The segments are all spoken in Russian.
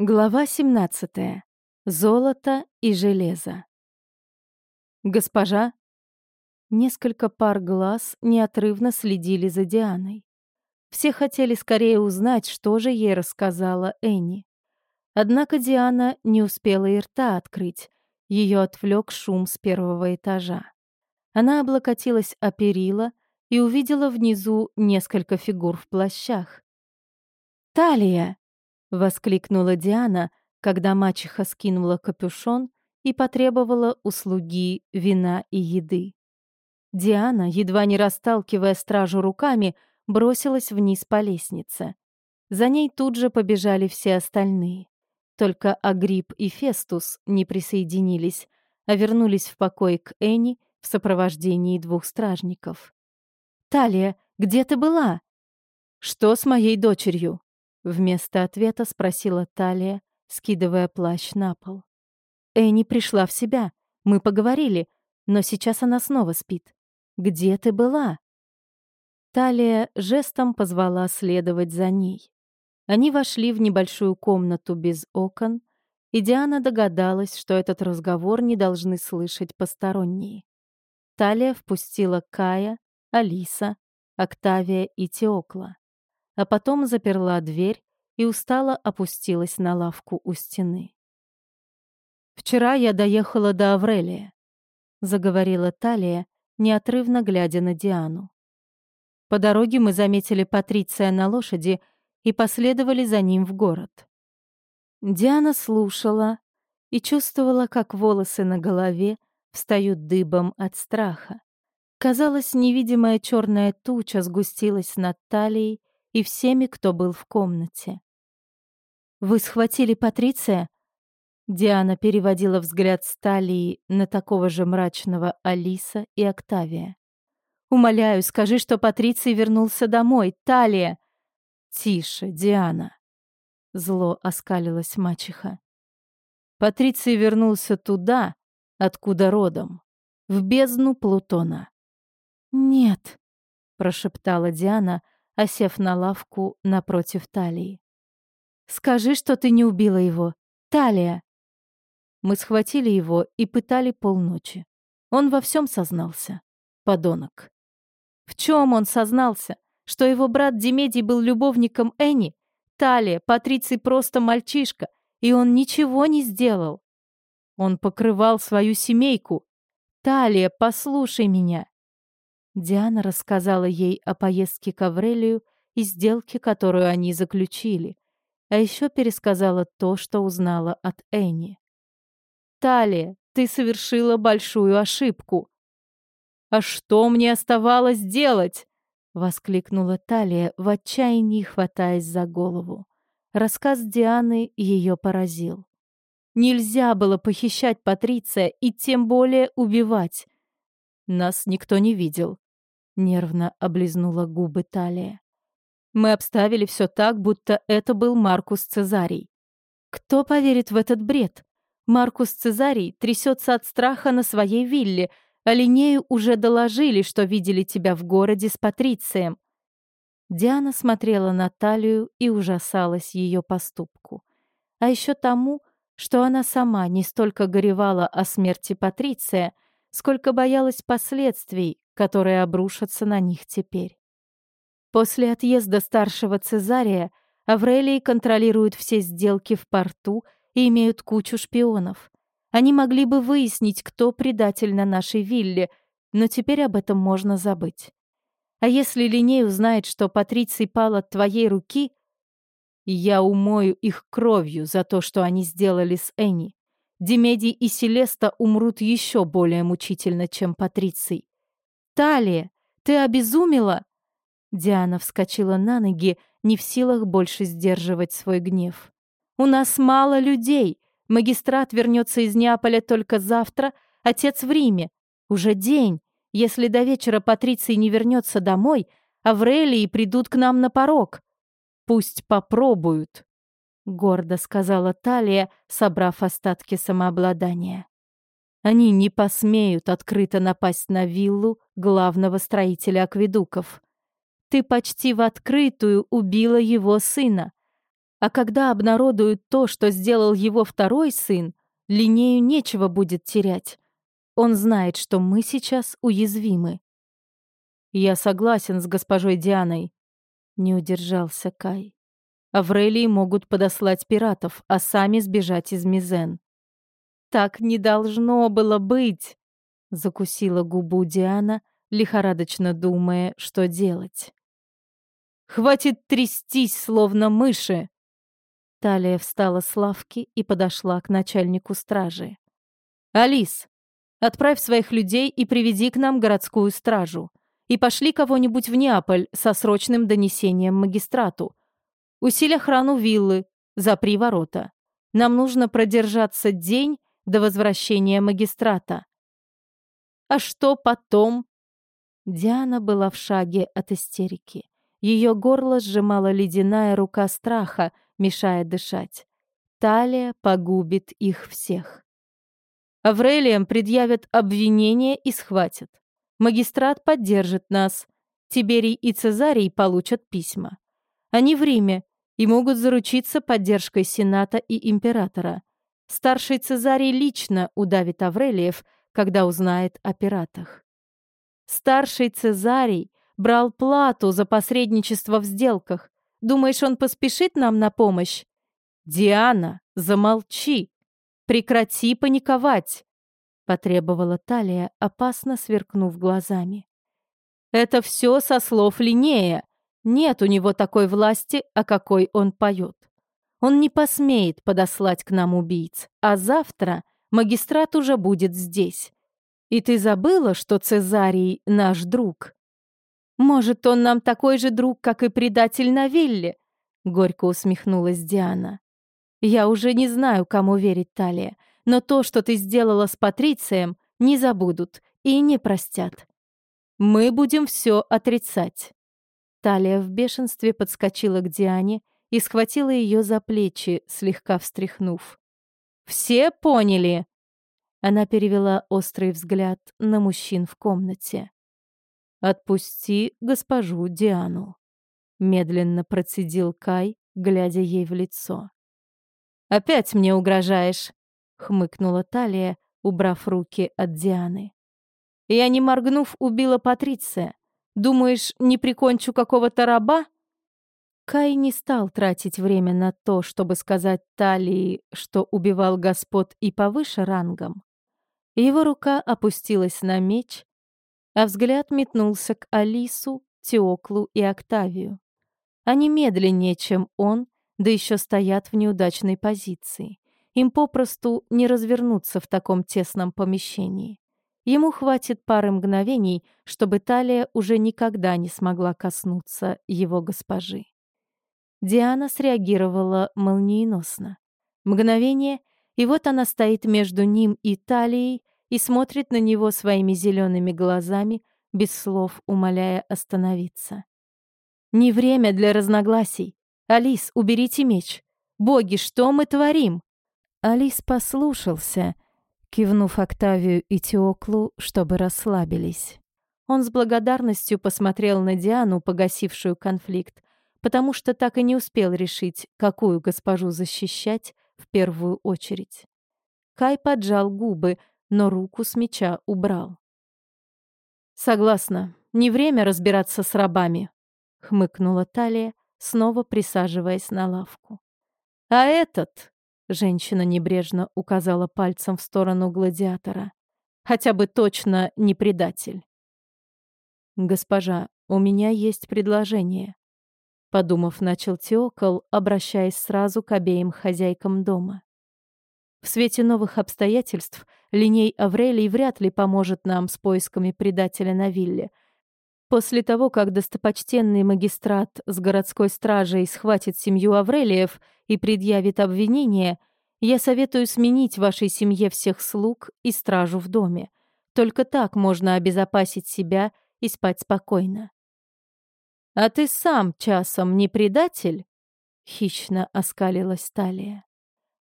Глава 17. Золото и железо. Госпожа. Несколько пар глаз неотрывно следили за Дианой. Все хотели скорее узнать, что же ей рассказала Энни. Однако Диана не успела и рта открыть. Ее отвлек шум с первого этажа. Она облокотилась о перила и увидела внизу несколько фигур в плащах. «Талия!» — воскликнула Диана, когда мачеха скинула капюшон и потребовала услуги вина и еды. Диана, едва не расталкивая стражу руками, бросилась вниз по лестнице. За ней тут же побежали все остальные. Только Агрип и Фестус не присоединились, а вернулись в покой к Энни в сопровождении двух стражников. «Талия, где ты была?» «Что с моей дочерью?» Вместо ответа спросила Талия, скидывая плащ на пол. Энни пришла в себя. Мы поговорили, но сейчас она снова спит. Где ты была? Талия жестом позвала следовать за ней. Они вошли в небольшую комнату без окон, и Диана догадалась, что этот разговор не должны слышать посторонние. Талия впустила Кая, Алиса, Октавия и Теокла а потом заперла дверь и устало опустилась на лавку у стены. «Вчера я доехала до Аврелия», — заговорила Талия, неотрывно глядя на Диану. По дороге мы заметили Патриция на лошади и последовали за ним в город. Диана слушала и чувствовала, как волосы на голове встают дыбом от страха. Казалось, невидимая черная туча сгустилась над талией и всеми, кто был в комнате. «Вы схватили Патриция?» Диана переводила взгляд с Талии на такого же мрачного Алиса и Октавия. «Умоляю, скажи, что Патриций вернулся домой, Талия!» «Тише, Диана!» Зло оскалилась мачеха. Патриций вернулся туда, откуда родом, в бездну Плутона. «Нет», — прошептала Диана, — осев на лавку напротив талии. «Скажи, что ты не убила его. Талия!» Мы схватили его и пытали полночи. Он во всем сознался. Подонок. В чем он сознался? Что его брат Демедий был любовником Энни? Талия, Патриций просто мальчишка, и он ничего не сделал. Он покрывал свою семейку. Талия, послушай меня. Диана рассказала ей о поездке к Аврелию и сделке, которую они заключили, а еще пересказала то, что узнала от Энни. «Талия, ты совершила большую ошибку!» «А что мне оставалось делать?» — воскликнула Талия в отчаянии, хватаясь за голову. Рассказ Дианы ее поразил. Нельзя было похищать Патриция и тем более убивать. Нас никто не видел. Нервно облизнула губы Талия. Мы обставили все так, будто это был Маркус Цезарий. Кто поверит в этот бред? Маркус Цезарий трясется от страха на своей вилле, а Линею уже доложили, что видели тебя в городе с Патрицием. Диана смотрела на Талию и ужасалась ее поступку. А еще тому, что она сама не столько горевала о смерти Патриция, сколько боялась последствий, которые обрушатся на них теперь. После отъезда старшего Цезария Аврелии контролируют все сделки в порту и имеют кучу шпионов. Они могли бы выяснить, кто предатель на нашей вилле, но теперь об этом можно забыть. А если Линей узнает, что Патриций пал от твоей руки, я умою их кровью за то, что они сделали с Энни. Демедий и Селеста умрут еще более мучительно, чем Патриций. Талия, ты обезумела?» Диана вскочила на ноги, не в силах больше сдерживать свой гнев. «У нас мало людей. Магистрат вернется из Неаполя только завтра, отец в Риме. Уже день. Если до вечера Патриций не вернется домой, Аврелии придут к нам на порог. Пусть попробуют», — гордо сказала Талия, собрав остатки самообладания. Они не посмеют открыто напасть на виллу главного строителя акведуков. Ты почти в открытую убила его сына. А когда обнародуют то, что сделал его второй сын, Линею нечего будет терять. Он знает, что мы сейчас уязвимы. Я согласен с госпожой Дианой. Не удержался Кай. Аврелии могут подослать пиратов, а сами сбежать из Мизен. Так не должно было быть, закусила губу Диана, лихорадочно думая, что делать. Хватит трястись, словно мыши. Талия встала с лавки и подошла к начальнику стражи. «Алис, отправь своих людей и приведи к нам городскую стражу. И пошли кого-нибудь в Неаполь со срочным донесением магистрату. Усиль охрану виллы, запри ворота. Нам нужно продержаться день до возвращения магистрата. А что потом? Диана была в шаге от истерики. Ее горло сжимала ледяная рука страха, мешая дышать. Талия погубит их всех. Аврелиям предъявят обвинение и схватят. Магистрат поддержит нас. Тиберий и Цезарий получат письма. Они в Риме и могут заручиться поддержкой Сената и императора. Старший Цезарий лично удавит Аврелиев, когда узнает о пиратах. Старший Цезарий брал плату за посредничество в сделках. Думаешь, он поспешит нам на помощь? Диана, замолчи! Прекрати паниковать!» Потребовала Талия, опасно сверкнув глазами. «Это все со слов Линея. Нет у него такой власти, о какой он поет. Он не посмеет подослать к нам убийц, а завтра магистрат уже будет здесь. И ты забыла, что Цезарий наш друг?» «Может, он нам такой же друг, как и предатель на вилле?» — горько усмехнулась Диана. «Я уже не знаю, кому верить, Талия, но то, что ты сделала с Патрицием, не забудут и не простят. Мы будем все отрицать». Талия в бешенстве подскочила к Диане и схватила ее за плечи, слегка встряхнув. «Все поняли?» Она перевела острый взгляд на мужчин в комнате. «Отпусти госпожу Диану», — медленно процедил Кай, глядя ей в лицо. «Опять мне угрожаешь», — хмыкнула Талия, убрав руки от Дианы. «Я, не моргнув, убила Патриция. Думаешь, не прикончу какого-то раба?» Кай не стал тратить время на то, чтобы сказать Талии, что убивал господ и повыше рангом. Его рука опустилась на меч, а взгляд метнулся к Алису, Теоклу и Октавию. Они медленнее, чем он, да еще стоят в неудачной позиции. Им попросту не развернуться в таком тесном помещении. Ему хватит пары мгновений, чтобы Талия уже никогда не смогла коснуться его госпожи. Диана среагировала молниеносно. Мгновение, и вот она стоит между ним и Талией, и смотрит на него своими зелеными глазами, без слов умоляя остановиться. «Не время для разногласий. Алис, уберите меч. Боги, что мы творим?» Алис послушался, кивнув Октавию и Теоклу, чтобы расслабились. Он с благодарностью посмотрел на Диану, погасившую конфликт, потому что так и не успел решить, какую госпожу защищать в первую очередь. Кай поджал губы, но руку с меча убрал. «Согласна, не время разбираться с рабами», — хмыкнула Талия, снова присаживаясь на лавку. «А этот...» — женщина небрежно указала пальцем в сторону гладиатора. «Хотя бы точно не предатель». «Госпожа, у меня есть предложение», — подумав, начал Теокол, обращаясь сразу к обеим хозяйкам дома. В свете новых обстоятельств Линей Аврелий вряд ли поможет нам с поисками предателя на вилле. После того, как достопочтенный магистрат с городской стражей схватит семью Аврелиев и предъявит обвинение, я советую сменить вашей семье всех слуг и стражу в доме. Только так можно обезопасить себя и спать спокойно. «А ты сам часом не предатель?» — хищно оскалилась Талия.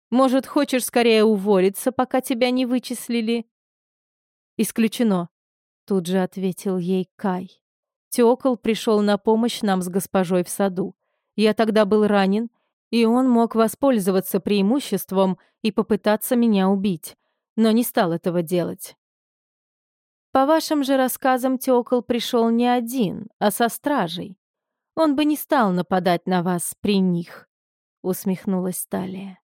Может, хочешь скорее уволиться, пока тебя не вычислили?» «Исключено», — тут же ответил ей Кай. Теокол пришел на помощь нам с госпожой в саду. Я тогда был ранен, И он мог воспользоваться преимуществом и попытаться меня убить, но не стал этого делать. По вашим же рассказам, Теокол пришел не один, а со стражей. Он бы не стал нападать на вас при них, усмехнулась Талия.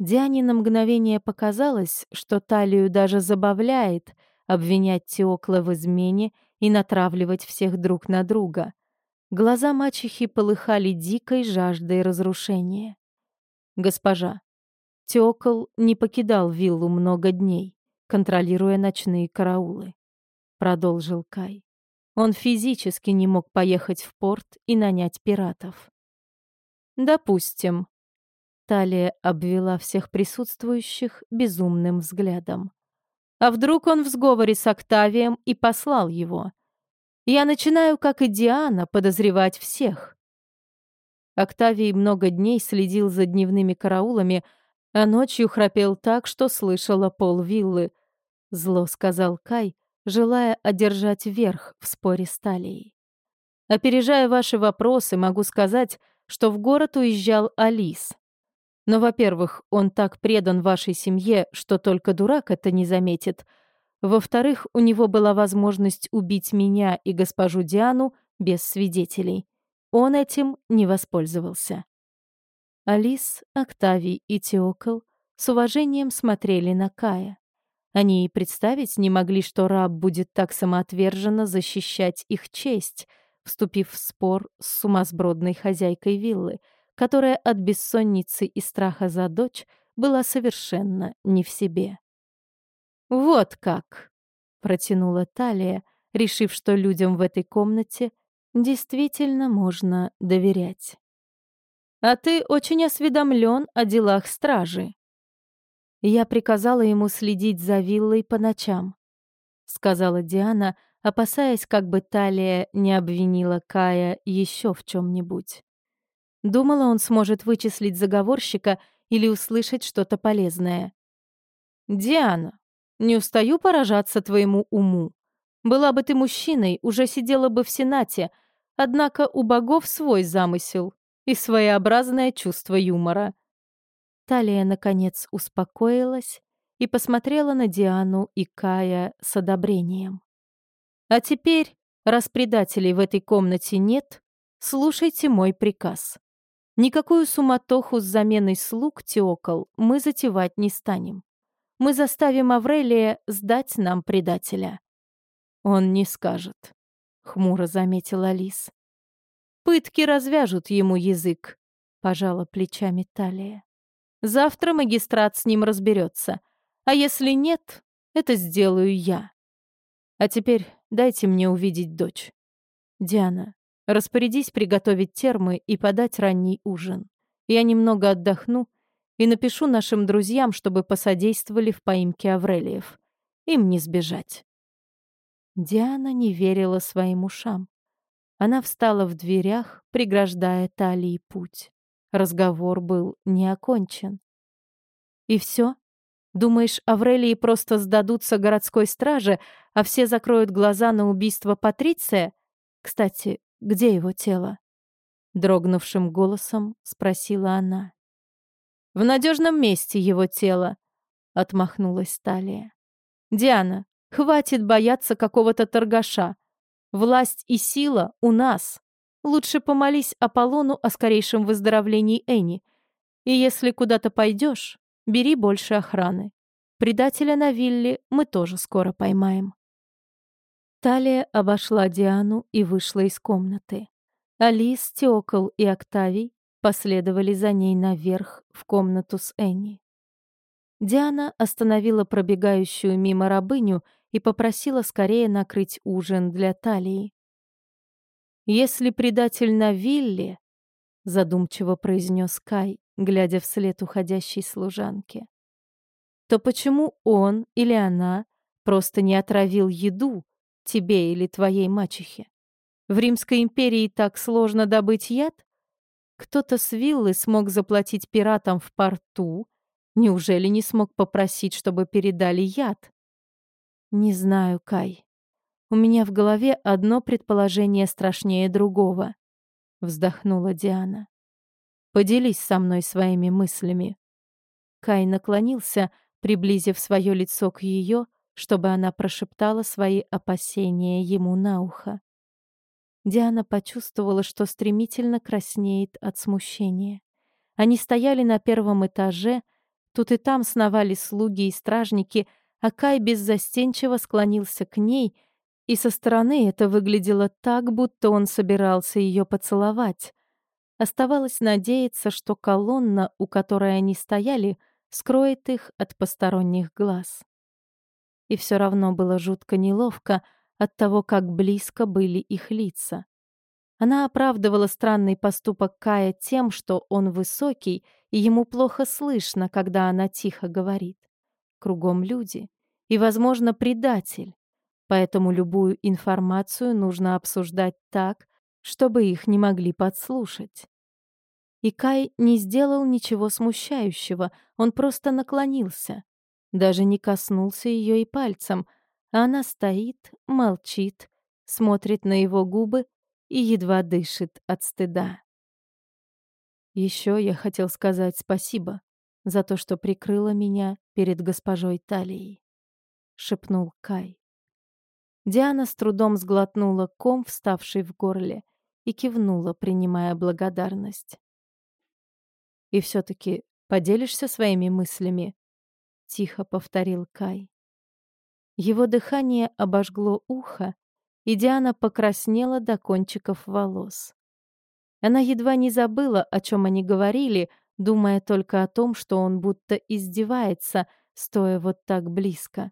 Диане на мгновение показалось, что Талию даже забавляет обвинять Теокла в измене и натравливать всех друг на друга. Глаза мачехи полыхали дикой жаждой разрушения. «Госпожа, Теокл не покидал виллу много дней, контролируя ночные караулы», — продолжил Кай. Он физически не мог поехать в порт и нанять пиратов. «Допустим», Талия обвела всех присутствующих безумным взглядом. А вдруг он в сговоре с Октавием и послал его? Я начинаю, как и Диана, подозревать всех. Октавий много дней следил за дневными караулами, а ночью храпел так, что слышала пол виллы. Зло сказал Кай, желая одержать верх в споре с Талией. Опережая ваши вопросы, могу сказать, что в город уезжал Алис. Но, во-первых, он так предан вашей семье, что только дурак это не заметит. Во-вторых, у него была возможность убить меня и госпожу Диану без свидетелей. Он этим не воспользовался. Алис, Октавий и Теокл с уважением смотрели на Кая. Они и представить не могли, что раб будет так самоотверженно защищать их честь, вступив в спор с сумасбродной хозяйкой виллы — которая от бессонницы и страха за дочь была совершенно не в себе. «Вот как!» — протянула Талия, решив, что людям в этой комнате действительно можно доверять. «А ты очень осведомлен о делах стражи». Я приказала ему следить за виллой по ночам, сказала Диана, опасаясь, как бы Талия не обвинила Кая еще в чем-нибудь. Думала, он сможет вычислить заговорщика или услышать что-то полезное. «Диана, не устаю поражаться твоему уму. Была бы ты мужчиной, уже сидела бы в Сенате, однако у богов свой замысел и своеобразное чувство юмора». Талия, наконец, успокоилась и посмотрела на Диану и Кая с одобрением. «А теперь, раз предателей в этой комнате нет, слушайте мой приказ. Никакую суматоху с заменой слуг Теокол мы затевать не станем. Мы заставим Аврелия сдать нам предателя. Он не скажет, — хмуро заметила Алис. Пытки развяжут ему язык, — пожала плечами Талия. Завтра магистрат с ним разберется, а если нет, это сделаю я. А теперь дайте мне увидеть дочь. Диана, Распорядись приготовить термы и подать ранний ужин. Я немного отдохну и напишу нашим друзьям, чтобы посодействовали в поимке Аврелиев. Им не сбежать. Диана не верила своим ушам. Она встала в дверях, преграждая талии путь. Разговор был не окончен. «И все? Думаешь, Аврелии просто сдадутся городской страже, а все закроют глаза на убийство Патриция? Кстати, где его тело?» Дрогнувшим голосом спросила она. «В надежном месте его тело», — отмахнулась Талия. «Диана, хватит бояться какого-то торгаша. Власть и сила у нас. Лучше помолись Аполлону о скорейшем выздоровлении Эни. И если куда-то пойдешь, бери больше охраны. Предателя на вилле мы тоже скоро поймаем». Талия обошла Диану и вышла из комнаты. Алис, Теокол и Октавий последовали за ней наверх в комнату с Энни. Диана остановила пробегающую мимо рабыню и попросила скорее накрыть ужин для Талии. «Если предатель на вилле», — задумчиво произнес Кай, глядя вслед уходящей служанке, «то почему он или она просто не отравил еду, тебе или твоей мачехе. В Римской империи так сложно добыть яд? Кто-то с виллы смог заплатить пиратам в порту. Неужели не смог попросить, чтобы передали яд? Не знаю, Кай. У меня в голове одно предположение страшнее другого. Вздохнула Диана. Поделись со мной своими мыслями». Кай наклонился, приблизив свое лицо к ее, чтобы она прошептала свои опасения ему на ухо. Диана почувствовала, что стремительно краснеет от смущения. Они стояли на первом этаже, тут и там сновали слуги и стражники, а Кай беззастенчиво склонился к ней, и со стороны это выглядело так, будто он собирался ее поцеловать. Оставалось надеяться, что колонна, у которой они стояли, скроет их от посторонних глаз. И все равно было жутко неловко — от того, как близко были их лица. Она оправдывала странный поступок Кая тем, что он высокий, и ему плохо слышно, когда она тихо говорит. Кругом люди. И, возможно, предатель. Поэтому любую информацию нужно обсуждать так, чтобы их не могли подслушать. И Кай не сделал ничего смущающего, он просто наклонился. Даже не коснулся ее и пальцем, она стоит, молчит, смотрит на его губы и едва дышит от стыда. Еще я хотел сказать спасибо за то, что прикрыла меня перед госпожой Талией, шепнул Кай. Диана с трудом сглотнула ком, вставший в горле, и кивнула, принимая благодарность. «И все-таки поделишься своими мыслями?» — тихо повторил Кай. Его дыхание обожгло ухо, и Диана покраснела до кончиков волос. Она едва не забыла, о чем они говорили, думая только о том, что он будто издевается, стоя вот так близко.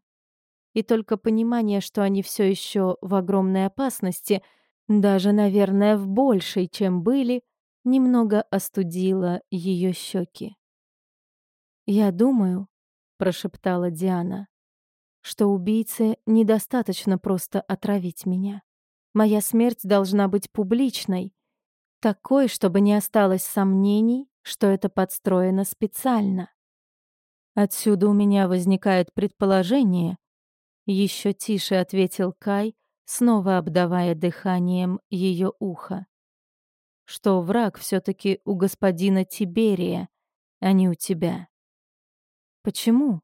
И только понимание, что они все еще в огромной опасности, даже, наверное, в большей, чем были, немного остудило ее щеки. «Я думаю», — прошептала Диана, что убийце недостаточно просто отравить меня. Моя смерть должна быть публичной, такой, чтобы не осталось сомнений, что это подстроено специально. Отсюда у меня возникает предположение, еще тише ответил Кай, снова обдавая дыханием ее ухо, что враг все-таки у господина Тиберия, а не у тебя. Почему?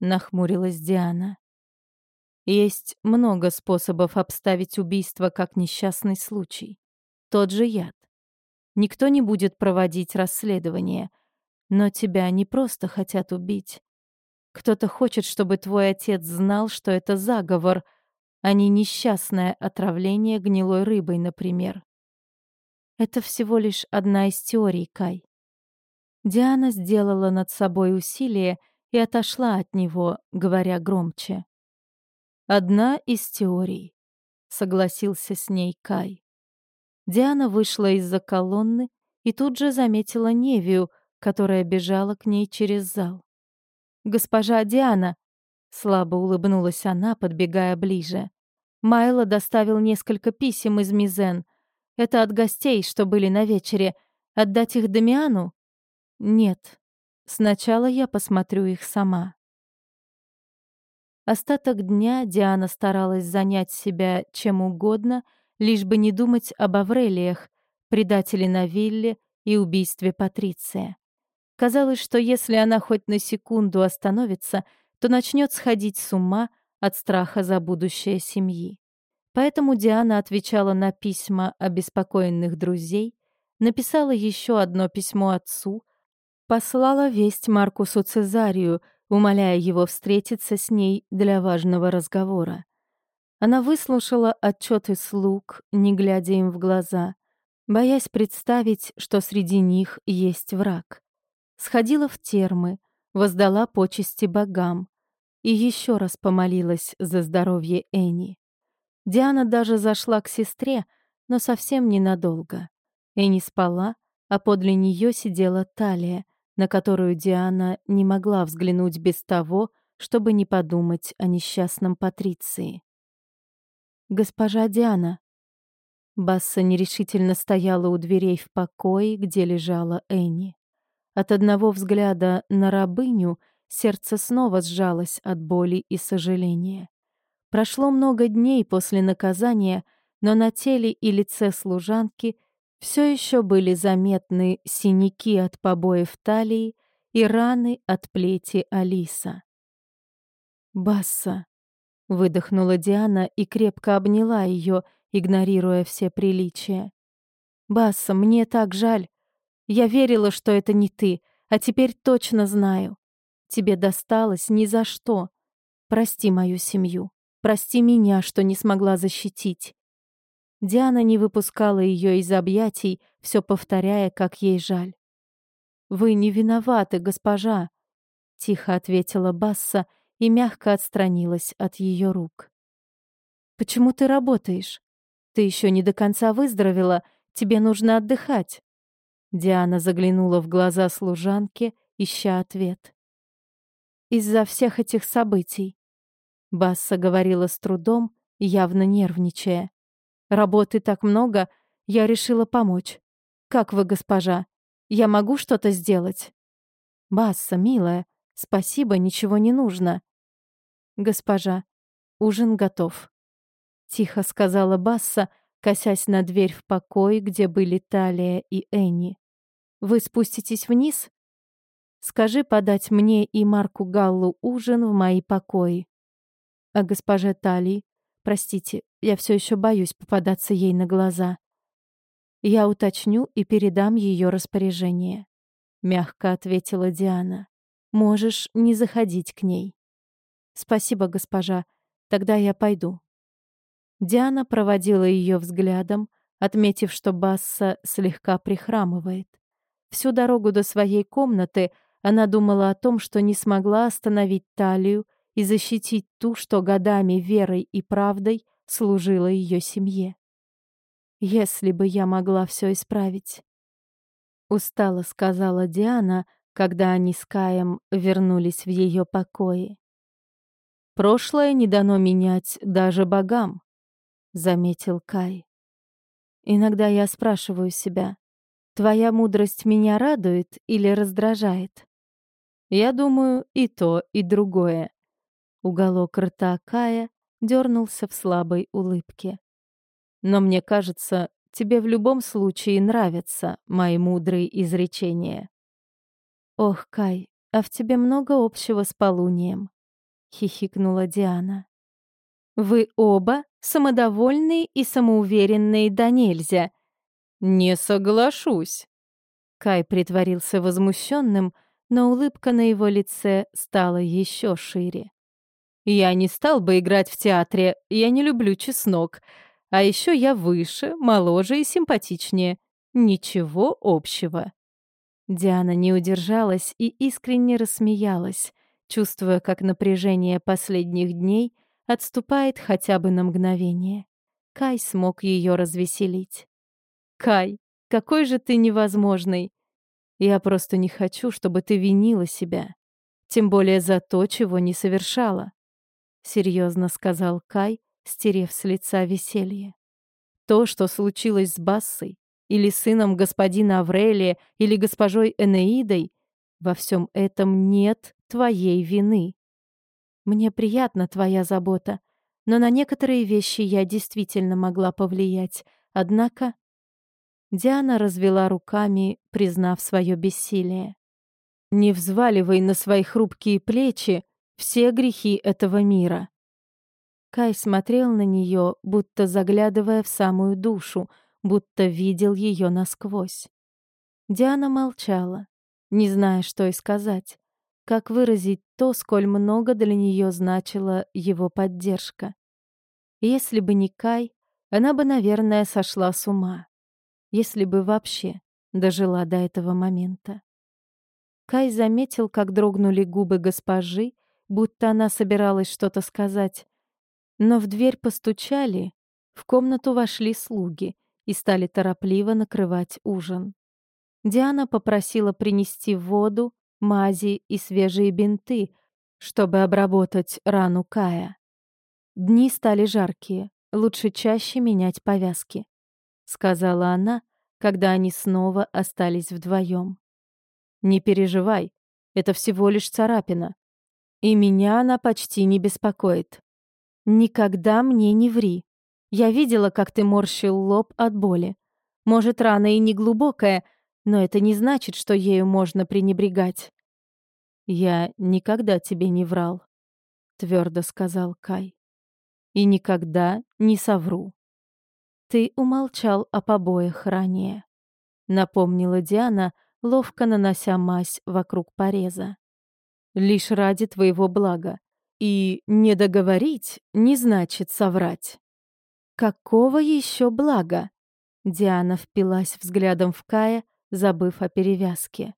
нахмурилась Диана. Есть много способов обставить убийство как несчастный случай. Тот же яд. Никто не будет проводить расследование, но тебя не просто хотят убить. Кто-то хочет, чтобы твой отец знал, что это заговор, а не несчастное отравление гнилой рыбой, например. Это всего лишь одна из теорий, Кай. Диана сделала над собой усилие и отошла от него, говоря громче. «Одна из теорий», — согласился с ней Кай. Диана вышла из-за колонны и тут же заметила Невию, которая бежала к ней через зал. «Госпожа Диана!» — слабо улыбнулась она, подбегая ближе. Майло доставил несколько писем из Мизен. Это от гостей, что были на вечере. Отдать их Дамиану? Нет, Сначала я посмотрю их сама. Остаток дня Диана старалась занять себя чем угодно, лишь бы не думать об Аврелиях, предателе на вилле и убийстве Патриция. Казалось, что если она хоть на секунду остановится, то начнет сходить с ума от страха за будущее семьи. Поэтому Диана отвечала на письма обеспокоенных друзей, написала еще одно письмо отцу, послала весть Маркусу Цезарию, умоляя его встретиться с ней для важного разговора. Она выслушала отчеты слуг, не глядя им в глаза, боясь представить, что среди них есть враг. Сходила в термы, воздала почести богам и еще раз помолилась за здоровье Эни. Диана даже зашла к сестре, но совсем ненадолго. Эни спала, а подле нее сидела Талия, на которую Диана не могла взглянуть без того, чтобы не подумать о несчастном Патриции. «Госпожа Диана». Басса нерешительно стояла у дверей в покое, где лежала Энни. От одного взгляда на рабыню сердце снова сжалось от боли и сожаления. Прошло много дней после наказания, но на теле и лице служанки Все еще были заметны синяки от побоев талии и раны от плети Алиса. «Басса!» — выдохнула Диана и крепко обняла ее, игнорируя все приличия. «Басса, мне так жаль. Я верила, что это не ты, а теперь точно знаю. Тебе досталось ни за что. Прости мою семью. Прости меня, что не смогла защитить». Диана не выпускала ее из объятий, все повторяя, как ей жаль. «Вы не виноваты, госпожа», — тихо ответила Басса и мягко отстранилась от ее рук. «Почему ты работаешь? Ты еще не до конца выздоровела, тебе нужно отдыхать». Диана заглянула в глаза служанки, ища ответ. «Из-за всех этих событий», — Басса говорила с трудом, явно нервничая. «Работы так много, я решила помочь. Как вы, госпожа? Я могу что-то сделать?» «Басса, милая, спасибо, ничего не нужно». «Госпожа, ужин готов», — тихо сказала Басса, косясь на дверь в покой, где были Талия и Энни. «Вы спуститесь вниз?» «Скажи подать мне и Марку Галлу ужин в мои покои». «А госпоже Талии? Простите, я все еще боюсь попадаться ей на глаза». «Я уточню и передам ее распоряжение», — мягко ответила Диана. «Можешь не заходить к ней». «Спасибо, госпожа. Тогда я пойду». Диана проводила ее взглядом, отметив, что Басса слегка прихрамывает. Всю дорогу до своей комнаты она думала о том, что не смогла остановить талию и защитить ту, что годами верой и правдой служила ее семье. Если бы я могла все исправить. Устало сказала Диана, когда они с Каем вернулись в ее покои. Прошлое не дано менять даже богам, заметил Кай. Иногда я спрашиваю себя, твоя мудрость меня радует или раздражает? Я думаю, и то, и другое. Уголок рта Кая дернулся в слабой улыбке. Но мне кажется, тебе в любом случае нравятся мои мудрые изречения. Ох, Кай, а в тебе много общего с полунием, хихикнула Диана. Вы оба самодовольные и самоуверенные да нельзя. Не соглашусь. Кай притворился возмущенным, но улыбка на его лице стала еще шире. Я не стал бы играть в театре, я не люблю чеснок. А еще я выше, моложе и симпатичнее. Ничего общего. Диана не удержалась и искренне рассмеялась, чувствуя, как напряжение последних дней отступает хотя бы на мгновение. Кай смог ее развеселить. «Кай, какой же ты невозможный! Я просто не хочу, чтобы ты винила себя, тем более за то, чего не совершала», — серьезно сказал Кай, стерев с лица веселье. То, что случилось с Бассой, или сыном господина Аврелия, или госпожой Энеидой, во всем этом нет твоей вины. Мне приятна твоя забота, но на некоторые вещи я действительно могла повлиять. Однако... Диана развела руками, признав свое бессилие. «Не взваливай на свои хрупкие плечи все грехи этого мира. Кай смотрел на нее, будто заглядывая в самую душу, будто видел ее насквозь. Диана молчала, не зная, что и сказать, как выразить то, сколь много для нее значила его поддержка. Если бы не Кай, она бы, наверное, сошла с ума. Если бы вообще дожила до этого момента. Кай заметил, как дрогнули губы госпожи, будто она собиралась что-то сказать, но в дверь постучали, в комнату вошли слуги и стали торопливо накрывать ужин. Диана попросила принести воду, мази и свежие бинты, чтобы обработать рану Кая. Дни стали жаркие, лучше чаще менять повязки, сказала она, когда они снова остались вдвоем. Не переживай, это всего лишь царапина. И меня она почти не беспокоит. «Никогда мне не ври. Я видела, как ты морщил лоб от боли. Может, рана и не глубокая, но это не значит, что ею можно пренебрегать. «Я никогда тебе не врал», — твердо сказал Кай. «И никогда не совру». «Ты умолчал о побоях ранее», — напомнила Диана, ловко нанося мазь вокруг пореза. «Лишь ради твоего блага. И не договорить не значит соврать». «Какого еще блага?» Диана впилась взглядом в Кая, забыв о перевязке.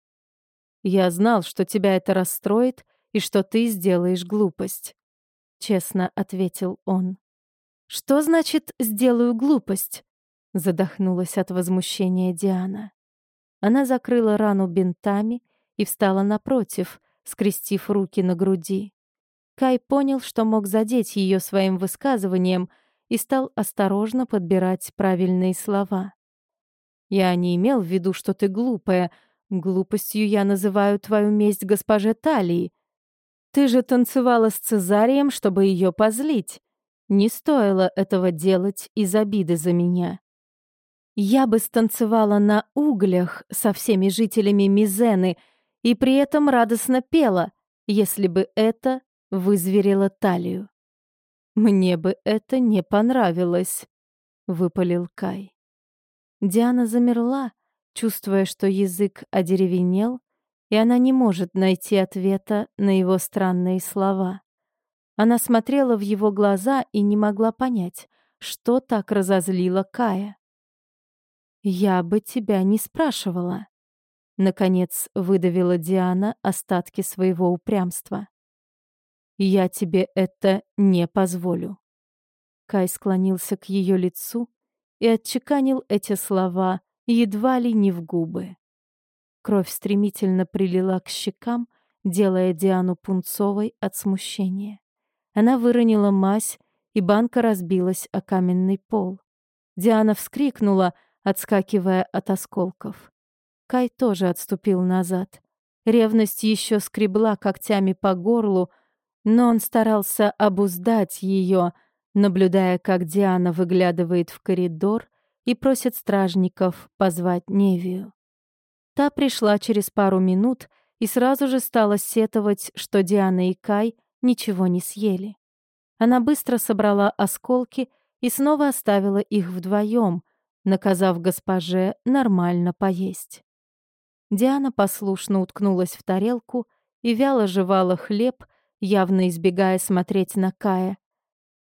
«Я знал, что тебя это расстроит и что ты сделаешь глупость», — честно ответил он. «Что значит «сделаю глупость»?» — задохнулась от возмущения Диана. Она закрыла рану бинтами и встала напротив, скрестив руки на груди. Кай понял, что мог задеть ее своим высказыванием — и стал осторожно подбирать правильные слова. «Я не имел в виду, что ты глупая. Глупостью я называю твою месть госпоже Талии. Ты же танцевала с Цезарием, чтобы ее позлить. Не стоило этого делать из обиды за меня. Я бы станцевала на углях со всеми жителями Мизены и при этом радостно пела, если бы это вызверило Талию. «Мне бы это не понравилось», — выпалил Кай. Диана замерла, чувствуя, что язык одеревенел, и она не может найти ответа на его странные слова. Она смотрела в его глаза и не могла понять, что так разозлило Кая. «Я бы тебя не спрашивала», — наконец выдавила Диана остатки своего упрямства. Я тебе это не позволю. Кай склонился к ее лицу и отчеканил эти слова едва ли не в губы. Кровь стремительно прилила к щекам, делая Диану пунцовой от смущения. Она выронила мазь, и банка разбилась о каменный пол. Диана вскрикнула, отскакивая от осколков. Кай тоже отступил назад. Ревность еще скребла когтями по горлу, но он старался обуздать ее, наблюдая, как Диана выглядывает в коридор и просит стражников позвать Невию. Та пришла через пару минут и сразу же стала сетовать, что Диана и Кай ничего не съели. Она быстро собрала осколки и снова оставила их вдвоем, наказав госпоже нормально поесть. Диана послушно уткнулась в тарелку и вяло жевала хлеб, явно избегая смотреть на Кая,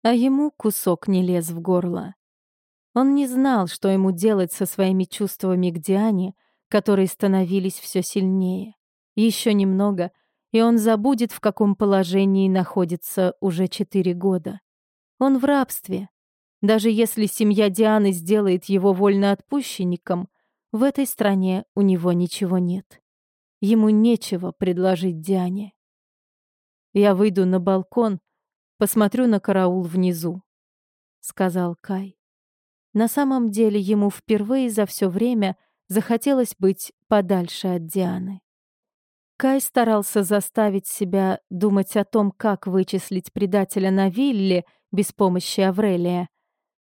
а ему кусок не лез в горло. Он не знал, что ему делать со своими чувствами к Диане, которые становились все сильнее. Еще немного, и он забудет, в каком положении находится уже четыре года. Он в рабстве. Даже если семья Дианы сделает его вольноотпущенником, в этой стране у него ничего нет. Ему нечего предложить Диане. Я выйду на балкон, посмотрю на караул внизу», — сказал Кай. На самом деле ему впервые за все время захотелось быть подальше от Дианы. Кай старался заставить себя думать о том, как вычислить предателя на вилле без помощи Аврелия,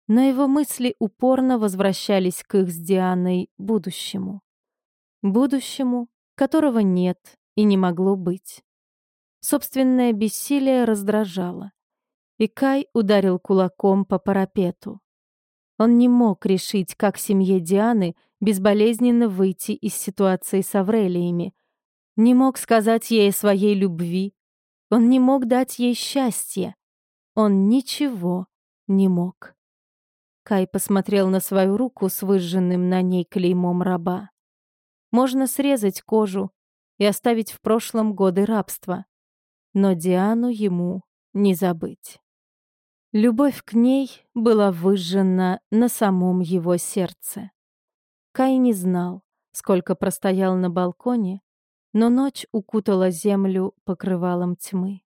но его мысли упорно возвращались к их с Дианой будущему. Будущему, которого нет и не могло быть. Собственное бессилие раздражало. И Кай ударил кулаком по парапету. Он не мог решить, как семье Дианы безболезненно выйти из ситуации с Аврелиями. Не мог сказать ей своей любви. Он не мог дать ей счастье. Он ничего не мог. Кай посмотрел на свою руку с выжженным на ней клеймом раба. Можно срезать кожу и оставить в прошлом годы рабства но Диану ему не забыть. Любовь к ней была выжжена на самом его сердце. Кай не знал, сколько простоял на балконе, но ночь укутала землю покрывалом тьмы.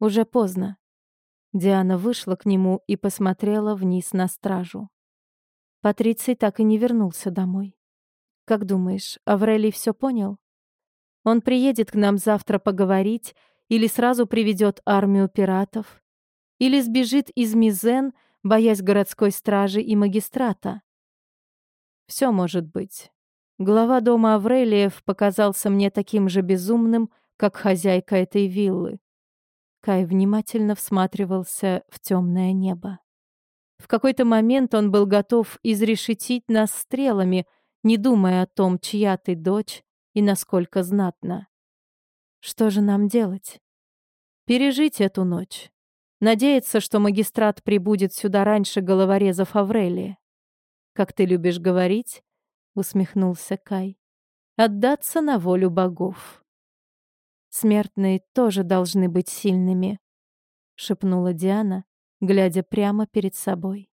Уже поздно. Диана вышла к нему и посмотрела вниз на стражу. Патриций так и не вернулся домой. Как думаешь, Аврелий все понял? Он приедет к нам завтра поговорить или сразу приведет армию пиратов, или сбежит из Мизен, боясь городской стражи и магистрата. Все может быть. Глава дома Аврелиев показался мне таким же безумным, как хозяйка этой виллы. Кай внимательно всматривался в темное небо. В какой-то момент он был готов изрешетить нас стрелами, не думая о том, чья ты дочь и насколько знатна. Что же нам делать? Пережить эту ночь. Надеяться, что магистрат прибудет сюда раньше головорезов Аврелия. Как ты любишь говорить, усмехнулся Кай. Отдаться на волю богов. Смертные тоже должны быть сильными, шепнула Диана, глядя прямо перед собой.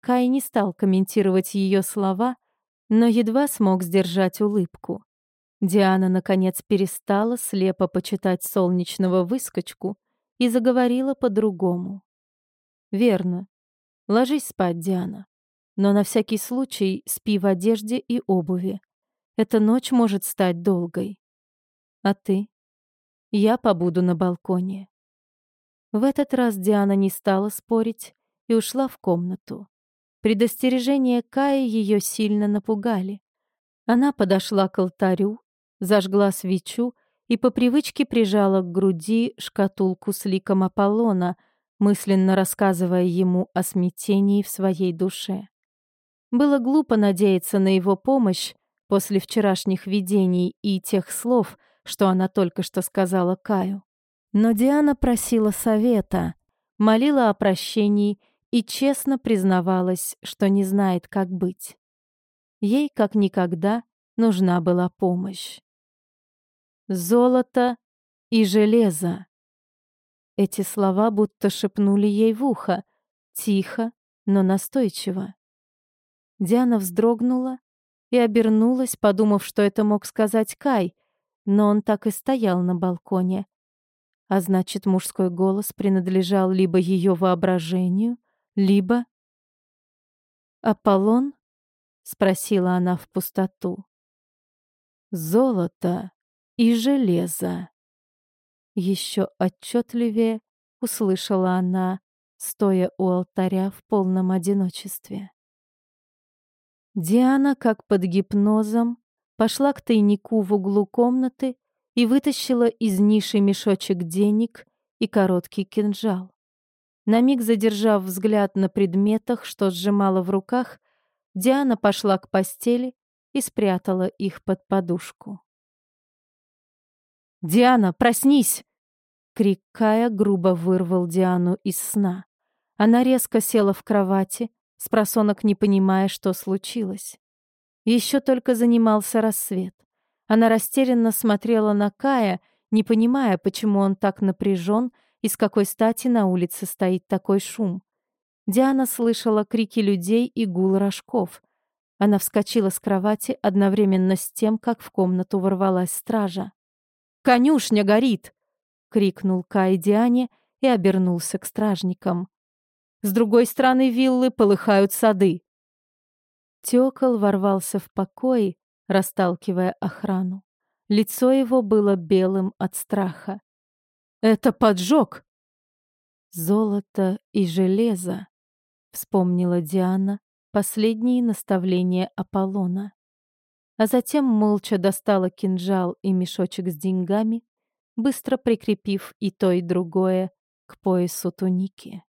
Кай не стал комментировать ее слова, но едва смог сдержать улыбку. Диана, наконец, перестала слепо почитать солнечного выскочку и заговорила по-другому. «Верно. Ложись спать, Диана. Но на всякий случай спи в одежде и обуви. Эта ночь может стать долгой. А ты? Я побуду на балконе. В этот раз Диана не стала спорить и ушла в комнату. Предостережения Каи ее сильно напугали. Она подошла к алтарю, зажгла свечу и по привычке прижала к груди шкатулку с ликом Аполлона, мысленно рассказывая ему о смятении в своей душе. Было глупо надеяться на его помощь после вчерашних видений и тех слов, что она только что сказала Каю. Но Диана просила совета, молила о прощении и честно признавалась, что не знает, как быть. Ей, как никогда, нужна была помощь. «Золото и железо». Эти слова будто шепнули ей в ухо, тихо, но настойчиво. Диана вздрогнула и обернулась, подумав, что это мог сказать Кай, но он так и стоял на балконе, а значит, мужской голос принадлежал либо ее воображению, либо... «Аполлон?» — спросила она в пустоту. «Золото и железо». Еще отчетливее услышала она, стоя у алтаря в полном одиночестве. Диана, как под гипнозом, пошла к тайнику в углу комнаты и вытащила из ниши мешочек денег и короткий кинжал. На миг задержав взгляд на предметах, что сжимала в руках, Диана пошла к постели и спрятала их под подушку. «Диана, проснись!» Крик Кая грубо вырвал Диану из сна. Она резко села в кровати, спросонок не понимая, что случилось. Еще только занимался рассвет. Она растерянно смотрела на Кая, не понимая, почему он так напряжен и с какой стати на улице стоит такой шум. Диана слышала крики людей и гул рожков. Она вскочила с кровати одновременно с тем, как в комнату ворвалась стража. «Конюшня горит!» — крикнул Кай Диане и обернулся к стражникам. «С другой стороны виллы полыхают сады!» Тёкол ворвался в покой, расталкивая охрану. Лицо его было белым от страха. «Это поджог!» «Золото и железо», — вспомнила Диана последние наставления Аполлона. А затем молча достала кинжал и мешочек с деньгами, быстро прикрепив и то, и другое к поясу туники.